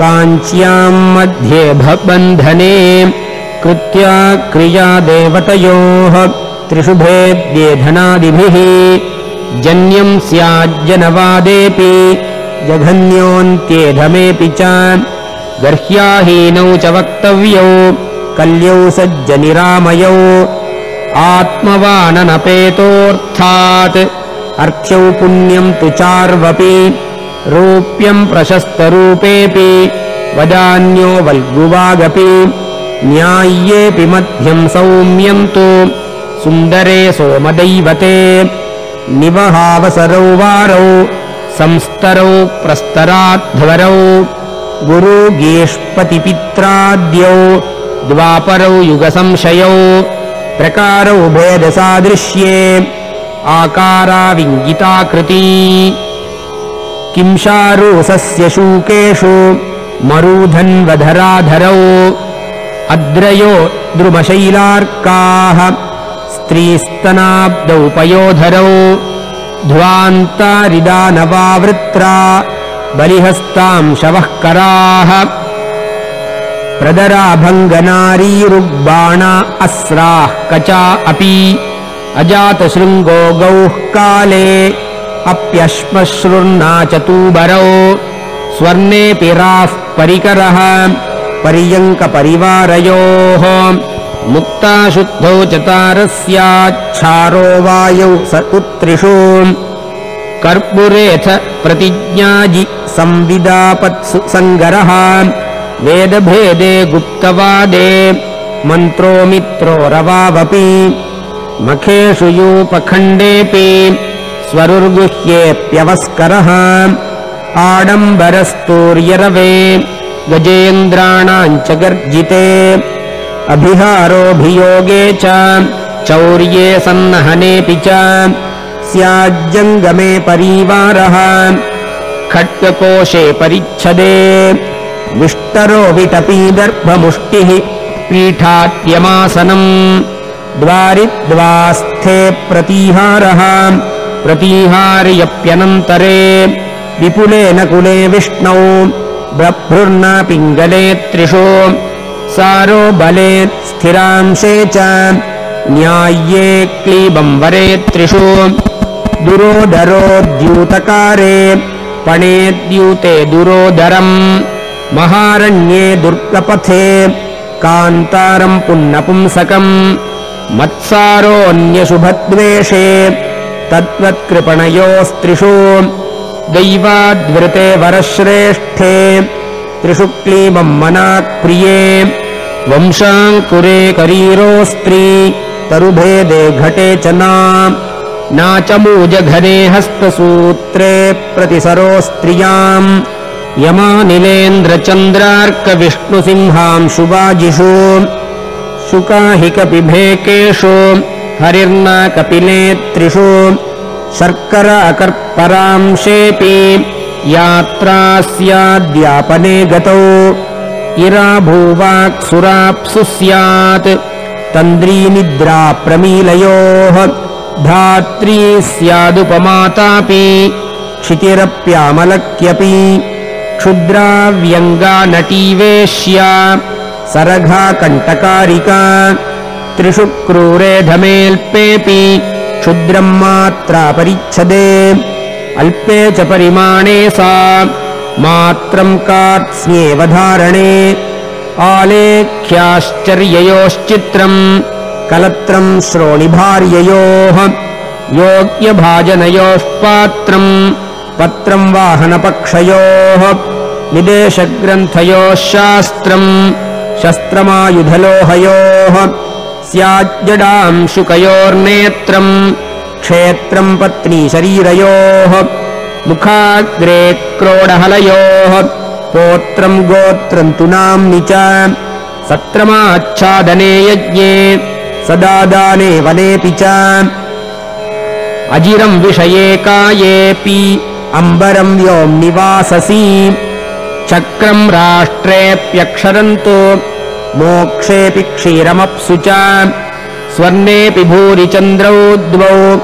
काञ्च्याम् मध्ये बन्धने कृत्या क्रिया देवतयोः त्रिषु भेद्येधनादिभिः जन्यम् स्याज्जनवादेऽपि जघन्योऽन्त्येधमेऽपि च गर्ह्याहीनौ च वक्तव्यौ कल्यौ सज्जनिरामयौ आत्मवाननपेतोऽर्थात् अर्थ्यौ पुण्यम् तु चार्वपि रूप्यम् प्रशस्तरूपेऽपि वदान्यो वल्गुवागपि न्याय्येऽपि मध्यम् सौम्यम् तु। सुन्दरे सोमदैवते। निवहावसरौ वारौ संस्तरौ प्रस्तराध्वरौ गुरुगेष्पतिपित्राद्यौ द्वापरौ युगसंशयौ। प्रकारौ भेदसादृश्ये आकाराविङ्गिताकृती। किंशारूसस्य शूकेषु मरूधन्वधराधरौ अद्रयो द्रुमशैलार्काः स्त्रीस्तनाब्दौ पयोधरौ ध्वान्तारिदानवावृत्रा बलिहस्तांशवः कराः। प्रदराभङ्गनारीरुग्बाणा अस्राः कचा अपि अजातशृङ्गो गौः काले अप्यश्मश्रुर्ना चतूबरौ स्वर्णेऽपि राः परिकरः पर्यङ्कपरिवारयोः। मुक्ताशुद्धौ चतारस्याच्छारो वायौ स कर्पुरेऽथ प्रतिज्ञाजि संविदापत्सु सङ्गरः। वेदभेदे गुप्तवादे मन्त्रो मित्रो रवावपि मखेषु यूपखण्डेऽपि स्वरुर्गुह्येऽप्यवस्करः। आडम्बरस्तूर्यरवे गजेन्द्राणाम् च गर्जिते। अभिहारोऽभियोगे च चौर्ये सन्नहनेऽपि च स्याज्जङ्गमे परीवारः खड्गकोशे परिच्छदे। विष्टरो विटपीदर्भमुष्टिः पीठात्यमासनम्। द्वारिद्वास्थे प्रतीहारः प्रतीहार्यप्यनन्तरे। विपुलेन कुले विष्णौ बभ्रुर्न पिङ्गले त्रिषु सारो बले स्थिरांशे च न्याय्ये क्लीबम्बरे त्रिषु दुरोदरोद्यूतकारे पणेद्यूते दुरोदरम् महारण्ये दुर्गपथे कान्तारम् पुन्नपुंसकम् मत्सारोऽन्यशुभद्वेषे तद्वत्कृपणयोस्त्रिषु दैवाद्वृते वरश्रेष्ठे। त्रिषु क्लीबम् मनाक्प्रिये वंशाङ्कुरे करीरोस्त्री तरुभेदे घटे च नाचमूजघने हस्तसूत्रे प्रतिसरोस्त्रियाम् यमानिलेन्द्रचन्द्रार्कविष्णुसिंहांशुवाजिषु शुकाहिकपिभेकेषु हरिर्न कपिलेत्रिषु शर्कर अकर्परांशेऽपि यात्रा स्याद्यापने गतौ। इरा भूवाक्सुराप्सु स्यात्। तन्द्रीनिद्रा प्रमीलयोः धात्री स्यादुपमातापि क्षितिरप्यामलक्यपि। क्षुद्राव्यङ्गा नटीवेश्या सरघा कण्टकारिका त्रिषु क्रूरेधमेऽल्पेऽपि क्षुद्रम् मात्रा परिच्छदे। अल्पे च परिमाणे सा। मात्रम् कार्त्स्न्येवधारणे आलेख्याश्चर्ययोश्चित्रम् कलत्रम् श्रोणिभार्ययोः। योग्यभाजनयोः पात्रम्। पत्रम् वाहनपक्षयोः। विदेशग्रन्थयोः शास्त्रम्। शस्त्रमायुधलोहयोः स्याज्जडाम् शुकयोर्नेत्रम् क्षेत्रम् पत्नीशरीरयोः मुखाग्रे क्रोडहलयोः पोत्रम् गोत्रम् तु नाम्नि च सत्रमाच्छादने यज्ञे सदादाने वनेऽपि च। अजिरम् विषये कायेऽपि अम्बरम् व्योम्निवाससि चक्रम् राष्ट्रेऽप्यक्षरम् तु मोक्षेऽपि क्षीरमप्सु च स्वर्णेऽपि भूरिचन्द्रौ द्वौ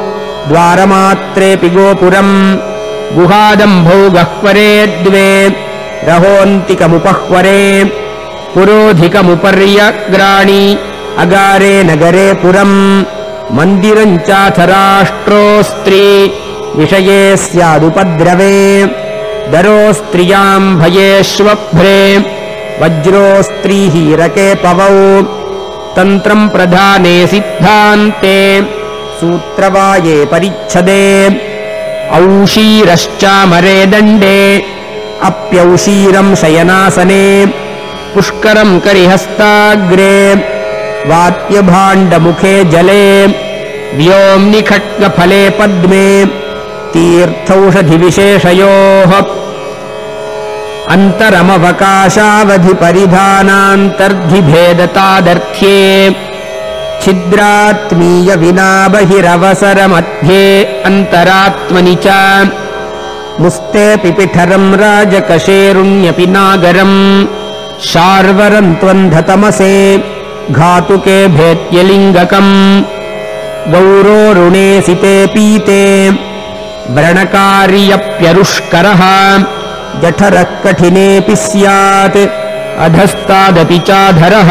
द्वारमात्रेऽपि गोपुरम्। गुहादम्भौ गह्वरे द्वे। रहोऽन्तिकमुपह्वरे। पुरोधिकमुपर्यग्राणि। अगारे नगरे पुरम्। मन्दिरम् चाथ राष्ट्रोऽस्त्री विषये स्यादुपद्रवे। दरोस्त्रियाम् भयेष्वभ्रे वज्रोस्त्रीहीरके पवौ। तन्त्रम् प्रधाने सिद्धान्ते। सूत्रवाये परिच्छदे। औषीरश्चामरे दण्डे। अप्यौषीरम् शयनासने। पुष्करम् करिहस्ताग्रे। वात्यभाण्डमुखे जले। व्योम्निखड्गफले पद्मे। तीर्थौषधिविशेषयोः अन्तरमवकाशावधिपरिधानान्तर्धिभेदतादर्थ्ये छिद्रात्मीयविना बहिरवसरमध्ये अन्तरात्मनि च मुस्तेऽपि पिठरम् राजकशेरुण्यपि नागरम् शार्वरम् त्वन्धतमसे घातुके भेत्यलिङ्गकम् गौरोरुणेसिते पीते व्रणकार्यप्यरुष्करः जठरः कठिनेऽपि स्यात्। अधस्तादपि चाधरः।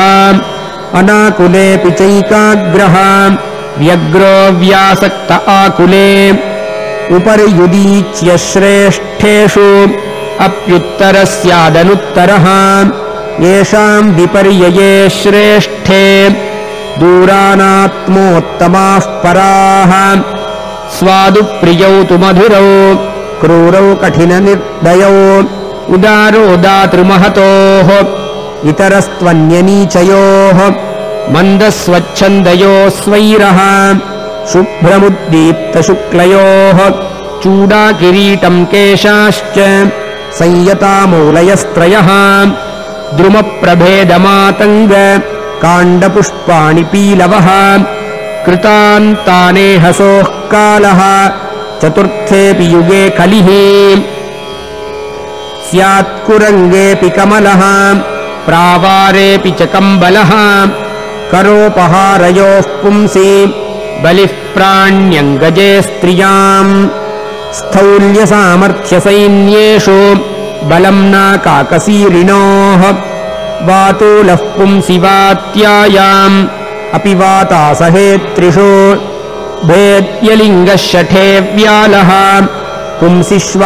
अनाकुलेऽपि चैकाग्रः। व्यग्रो व्यासक्त आकुले। उपर्युदीच्य श्रेष्ठेषु। अप्युत्तरः स्यादनुत्तरः। येषाम् विपर्यये श्रेष्ठे। दूरानात्मोत्तमाः पराः। स्वादुप्रियौ तु मधुरौ क्रूरौ कठिननिर्दयौ उदारो दातृमहतोः। इतरस्त्वन्यनीचयोः। मन्दस्वच्छन्दयो स्वैरः। शुभ्रमुद्दीप्तशुक्लयोः। चूडाकिरीटम् केशाश्च। संयतामूलयस्त्रयः। द्रुमप्रभेदमातङ्ग। काण्डपुष्पाणि पीलवः। कृतान्तानेहसोः कालः चतुर्थेऽपि युगे कलिः स्यात्कुरङ्गेऽपि कमलः। प्रावारेऽपि च कम्बलः। करोपहारयोः पुंसि। बलिः प्राण्यङ्गजे स्त्रियाम्। स्थौल्यसामर्थ्यसैन्येषु बलम् नाकाकसीरिणोः। वातूलः पुंसि वात्यायाम्। अपि वातासहेत्रिषु भेद्यलिङ्गः शठे व्यालः पुंसिष्वापदसर्पयोः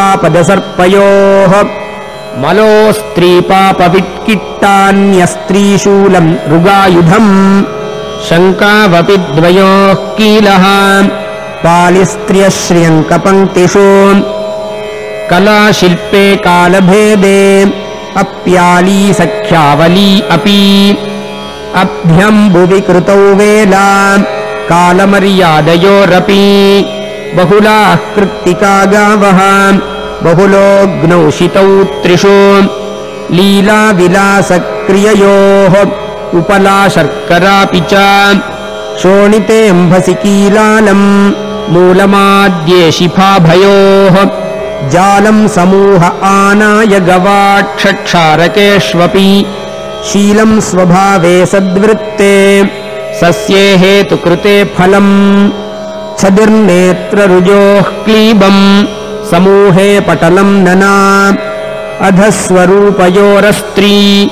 मलोस्त्रीपापविट्किट्टान्यस्त्रीशूलम् ऋगायुधम् शङ्कावपि द्वयोः कीलः पालिस्त्रियः श्रियङ्कपङ्क्तिषु कलाशिल्पे कालभेदे अप्याली सख्यावली अपि अभ्यम्बुवि कृतौ वेला कालमर्यादयोरपि बहुलाः कृत्तिका गावः बहुलोऽग्नौ शितौ त्रिषु लीलाविलासक्रिययोः उपला शर्करापि च शोणितेऽम्भसि कीलालम् मूलमाद्ये शिफाभयोः जालम् समूह आनाय गवाक्षक्षारकेष्वपि शीलम् स्वभावे सद्वृत्ते सस्ये हेतुकृते फलम्। छदिर्नेत्ररुजोः क्लीबम्। समूहे पटलम् नना। अधस्वरूपयोरस्त्री।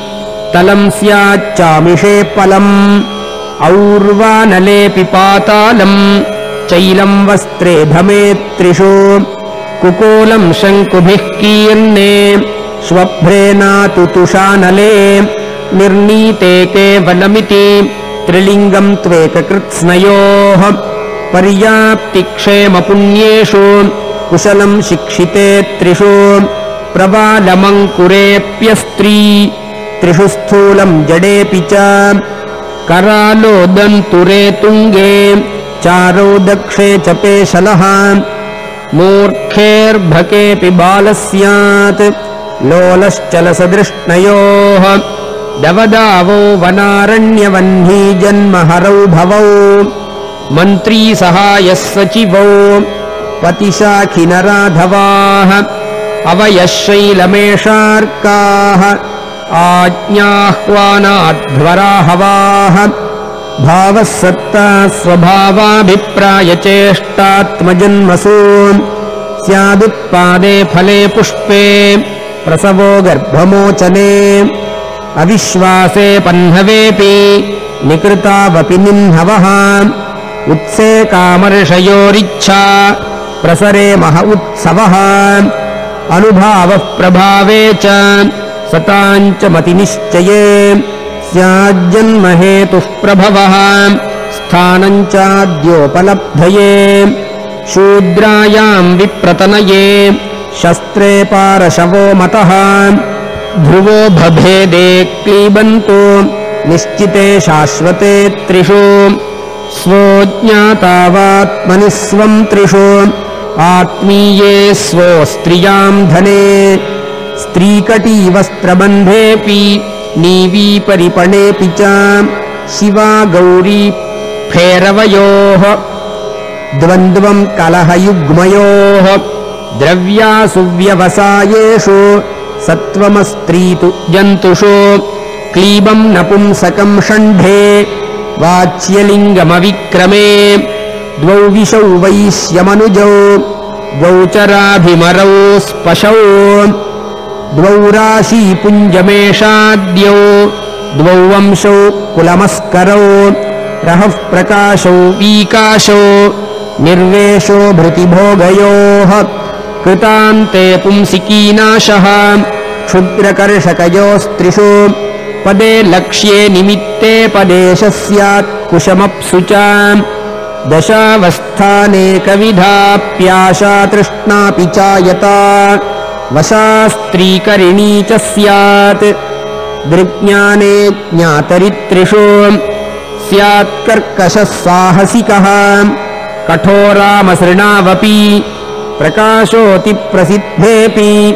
तलम् स्याच्चामिषे पलम् और्वानलेऽपि पातालम्। चैलम् वस्त्रे धमेत्रिषु कुकोलम् शङ्कुभिः कीर्णे। श्वभ्रेनातुतुषानले निर्नीते केवलमिति त्रिलिङ्गम् त्वेककृत्स्नयोः पर्याप्तिक्षेमपुण्येषु कुशलम् शिक्षिते त्रिषु प्रबालमङ्कुरेऽप्यस्त्री त्रिषु स्थूलम् जडेऽपि च करालोदन्तुरे तुङ्गे चारौ दक्षे च पेशलः मूर्खेर्भकेऽपि बालः स्यात् लोलश्चलसदृष्णयोः दवदावो वनारण्यवह्नी जन्महरौ भवौ। मन्त्री सहायः सचिवौ। पतिशाखिनराधवाः। अवयः शैलमेषार्काः। आज्ञाह्वानाध्वराहवाः। भावः सत्ता स्वभावाभिप्रायचेष्टात्मजन्मसु स्यादुत्पादे फले पुष्पे। प्रसवो गर्भमोचने अविश्वासे पह्नवेऽपि निकृतावपि निह्नवः उत्से कामर्षयोरिच्छा प्रसरे मह उत्सवः। अनुभावः प्रभावे च सताम् च मतिनिश्चये स्याज्जन्महेतुः प्रभवः। स्थानम् चाद्योपलब्धये शूद्रायाम् विप्रतनये शस्त्रे पारशवो मतः ध्रुवो भभेदे क्लीबन्तु निश्चिते शाश्वते त्रिषु। स्वो ज्ञातावात्मनि स्वम् त्रिषु। आत्मीये स्वो स्त्रियाम् धने। स्त्रीकटीवस्त्रबन्धेऽपि नीवीपरिपणेऽपि च। शिवा गौरी फेरवयोः द्वन्द्वम् कलहयुग्मयोः द्रव्यासुव्यवसायेषु सत्त्वमस्त्रीतु जन्तुषु क्लीबम् नपुंसकम् षण्ढे वाच्यलिङ्गमविक्रमे द्वौ विशौ वैश्यमनुजौ द्वौ चराभिमरौ स्पशौ द्वौ राशीपुञ्जमेषाद्यौ द्वौ वंशौ कुलमस्करौ रहः प्रकाशौ वीकाशौ निर्वेशो भृतिभोगयोः कृतान्ते पुंसिकीनाशः। क्षुद्रकर्षकयोस्त्रिषु। पदे लक्ष्ये निमित्ते पदेश स्यात् कुशमप्सु च दशावस्थानेकविधाप्याशा तृष्णापि चायता वशा स्त्रीकरिणी च स्यात्। दृज्ञाने ज्ञातरित्रिषु। स्यात्कर्कशः साहसिकः कठोरामसृणावपि प्रकाशोऽतिप्रसिद्धेऽपि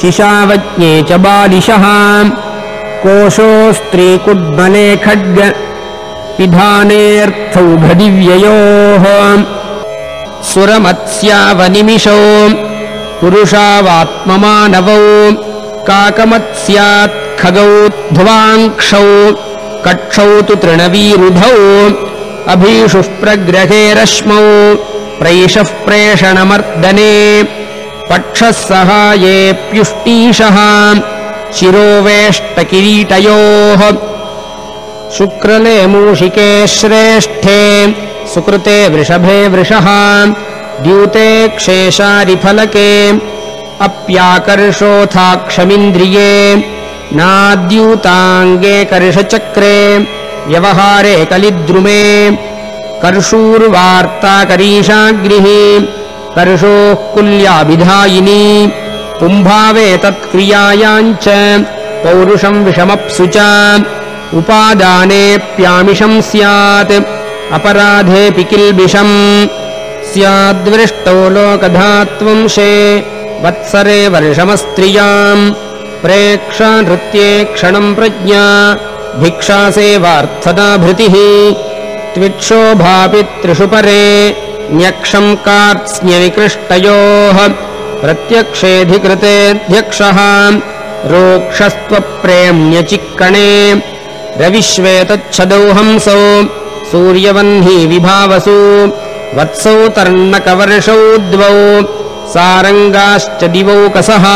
शिशावज्ञे च बालिशः। कोशो स्त्रीकुड्मले खड्ग। पिधानेऽर्थौघदिव्ययोः सुरमत्स्यावनिमिषौ। पुरुषावात्ममानवौ। काकमत्स्यात् खगौ ध्वाङ्क्षौ कक्षौ तु तृणवीरुधौ। अभीषुः प्रग्रहे रश्मौ प्रैषः प्रेषणमर्दने। पक्षः सहायेऽप्युष्टीशः शिरोवेष्टकिरीटयोः। शुक्रले मूषिके श्रेष्ठे। सुकृते वृषभे वृषः। द्यूते क्षेशारिफलके अप्याकर्षोऽथाक्षमिन्द्रिये नाद्यूताङ्गे कर्षचक्रे। व्यवहारे कलिद्रुमे कर्षूर्वार्ताकरीशाग्निः कर्षोः कुल्याभिधायिनी पुम्भावे तत्क्रियायाम् च पौरुषम् विषमप्सु च उपादानेऽप्यामिषम् स्यात् अपराधेऽपि किल्बिषम् स्याद्वृष्टो लोकधात्वंशे वत्सरे वर्षमस्त्रियाम् प्रेक्षा नृत्ये क्षणम् प्रज्ञा भिक्षासेवार्थदा भृतिः त्विक्षोभापि त्रिषु परे न्यक्षम् कार्त्स्न्यविकृष्टयोः प्रत्यक्षेऽधिकृतेऽध्यक्षः रोक्षस्त्वप्रेम्यचिक्कणे रविश्वेतच्छदौ हंसौ सूर्यवह्नि विभावसु वत्सौ तर्णकवर्षौ द्वौ सारङ्गाश्च दिवौकसः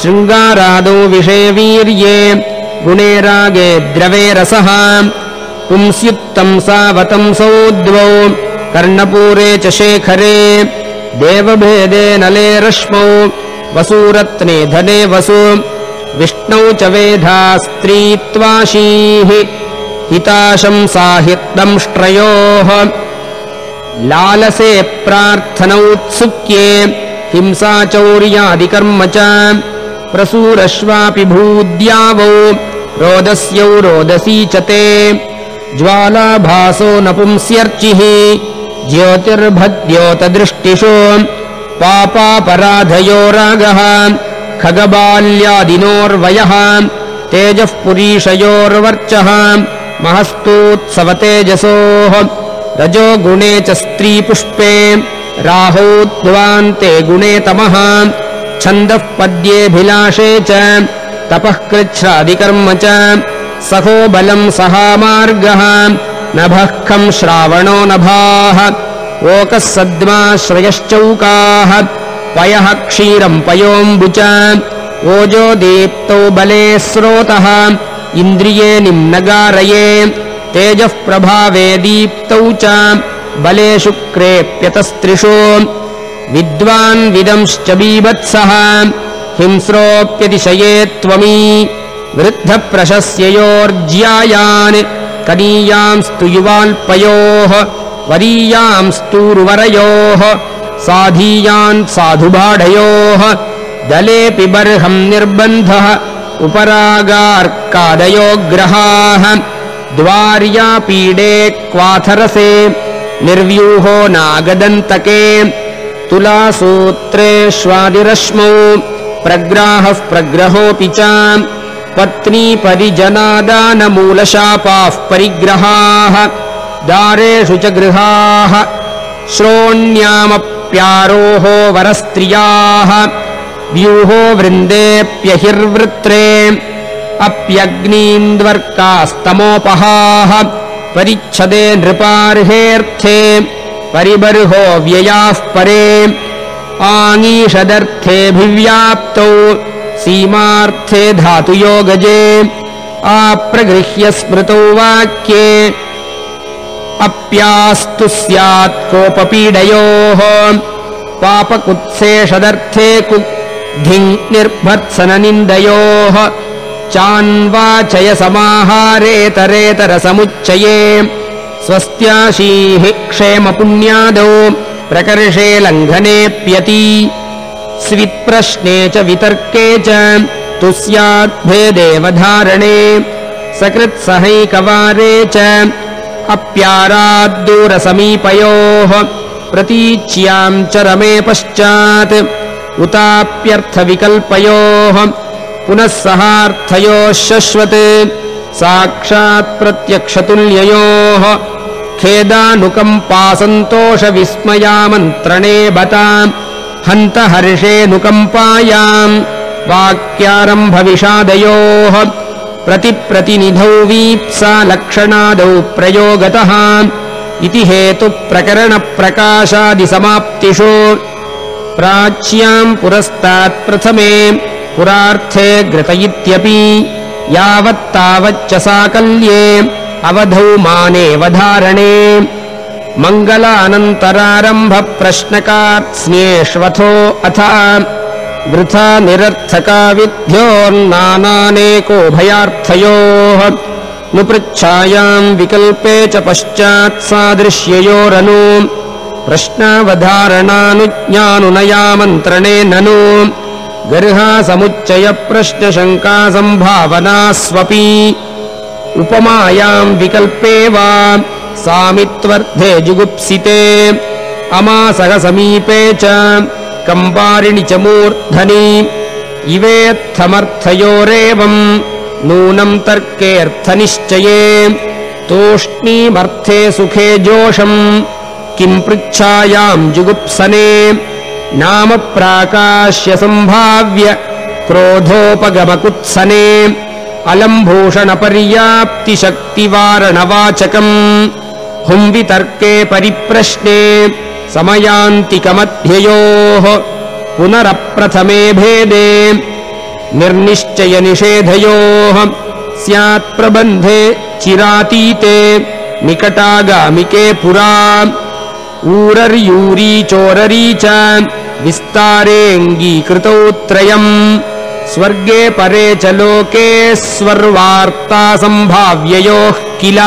शृङ्गारादौ विषे वीर्ये गुणे रागे द्रवे रसः पुंस्युत्तम् सावतंसौ द्वौ कर्णपूरे च शेखरे देवभेदे नले रश्मौ वसूरत्ने धने वसु विष्णौ च वेधा स्त्रीत्वाशीः हिताशंसाहितंष्ट्रयोः लालसे प्रार्थनौत्सुक्ये हिंसाचौर्यादिकर्म च प्रसूरश्वापि भूद्यावौ रोदस्यौ रोदसी च ते ज्वालाभासो नपुंस्यर्चिः ज्योतिर्भद्योतदृष्टिषु पापापराधयो रागः खगबाल्यादिनोर्वयः तेजः पुरीषयोर्वर्चः महस्तूत्सवतेजसोः रजो गुणे च स्त्रीपुष्पे राहौ द्वान्ते गुणे तमः छन्दः पद्येऽभिलाषे च तपः कृच्छ्रादिकर्म च सहो बलम् सहामार्गः। नभः खम् श्रावणो नभाः। ओकः सद्माश्रयश्चौकाः पयः क्षीरम् पयोऽम्बु च ओजो दीप्तौ बले स्रोतः। इन्द्रिये निम्नगारये। तेजः प्रभावे दीप्तौ च। बले शुक्रेऽप्यतस्त्रिषु विद्वान् विदंश्च बीभत्सः। हिंस्रोऽप्यतिशये त्वमी वृद्धप्रशस्ययोर्ज्यायान् कनीयांस्तु युवाल्पयोः वरीयांस्तूरुवरयोः साधीयान् साधुबाढयोः दलेऽपि बर्हम् निर्बन्धः उपरागार्कादयो ग्रहाः द्वार्यापीडे क्वाथरसे निर्व्यूहो नागदन्तके तुलासूत्रेष्वादिरश्मौ प्रग्राहः प्रग्रहोऽपि च पत्नीपरिजनादानमूलशापाः परिग्रहाः दारेषु च गृहाः श्रोण्यामप्यारोहो वरस्त्रियाः व्यूहो वृन्देऽप्यहिर्वृत्रे अप्यग्नीन्द्वर्कास्तमोपहाः परिच्छदे नृपार्हेऽर्थे परिबर्हो व्ययाः परे आङीषदर्थेऽभिव्याप्तौ सीमार्थे धातुयोगजे आप्रगृह्य स्मृतौ वाक्ये। अप्यास्तु स्यात् कोपपीडयोः। पापकुत्सेषदर्थे कुग्धिङ् निर्भत्सननिन्दयोः। चान्वाचयसमाहारेतरेतरसमुच्चये स्वस्त्याशीः क्षेमपुण्यादौ प्रकर्षे लङ्घनेऽप्यति स्वित्प्रश्ने च वितर्के च तु स्याद्भेदेवधारणे सकृत्सहैकवारे च अप्याराद्दूरसमीपयोः प्रतीच्याम् च रमे पश्चात् उताप्यर्थविकल्पयोः पुनः सहार्थयोः शश्वत् साक्षात्प्रत्यक्षतुल्ययोः खेदानुकम्पासन्तोषविस्मयामन्त्रणे बता हन्त हर्षेऽनुकम्पायाम् वाक्यारम्भविषादयोः प्रतिप्रतिनिधौ वीप्सा लक्षणादौ प्रयोगतः इति हेतुप्रकरणप्रकाशादिसमाप्तिषु प्राच्याम् पुरस्तात्प्रथमे पुरार्थे घृत इत्यपि यावत्तावच्च साकल्ये अवधौ मानेवधारणे मङ्गलानन्तरारम्भप्रश्नकात् स्न्येष्वथो अथ वृथा निरर्थका विद्योर्नानानेकोभयार्थयोः नु पृच्छायाम् विकल्पे च पश्चात्सादृश्ययोरनु प्रश्नावधारणानुज्ञानुनयामन्त्रणे ननु गर्हासमुच्चयप्रश्नशङ्कासम्भावनास्वपि उपमायाम् विकल्पे वा सामित्वर्धे जुगुप्सिते। अमासः समीपे च कम्पारिणि च मूर्धनि। इवेत्थमर्थयोरेवम् नूनम् तर्केऽर्थनिश्चये। तूष्णीमर्थे सुखे जोषम्। किम् पृच्छायाम् जुगुप्सने। नाम प्राकाश्यसम्भाव्य क्रोधोपगमकुत्सने। अलम्भूषणपर्याप्तिशक्तिवारणवाचकम् हुम्वितर्के परिप्रश्ने समयान्तिकमध्ययोः पुनरप्रथमे भेदे निर्निश्चयनिषेधयोः स्यात्प्रबन्धे चिरातीते निकटागामिके पुरा ऊरर्यूरी चोररी च विस्तारेऽङ्गीकृतौ त्रयम् स्वर्गे परे च लोके स्वर्वार्तासम्भाव्ययोः किल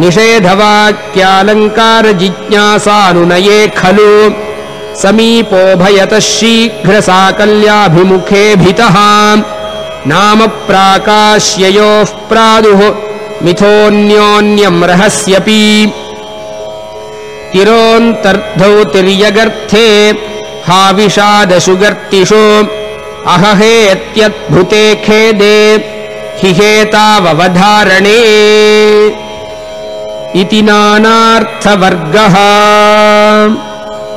निषेधवाक्यालङ्कारजिज्ञासानुनये खलु। समीपोभयतः शीघ्रसाकल्याभिमुखेऽभितः नाम प्राकाश्ययोः प्रादुः मिथोऽन्योन्यम् रहस्यपि। तिरोऽन्तर्धौ तिर्यगर्थे हाविषादशुगर्तिषु। अहहेत्यद्भुते खेदे हिहेताववधारणे इति नानार्थवर्गः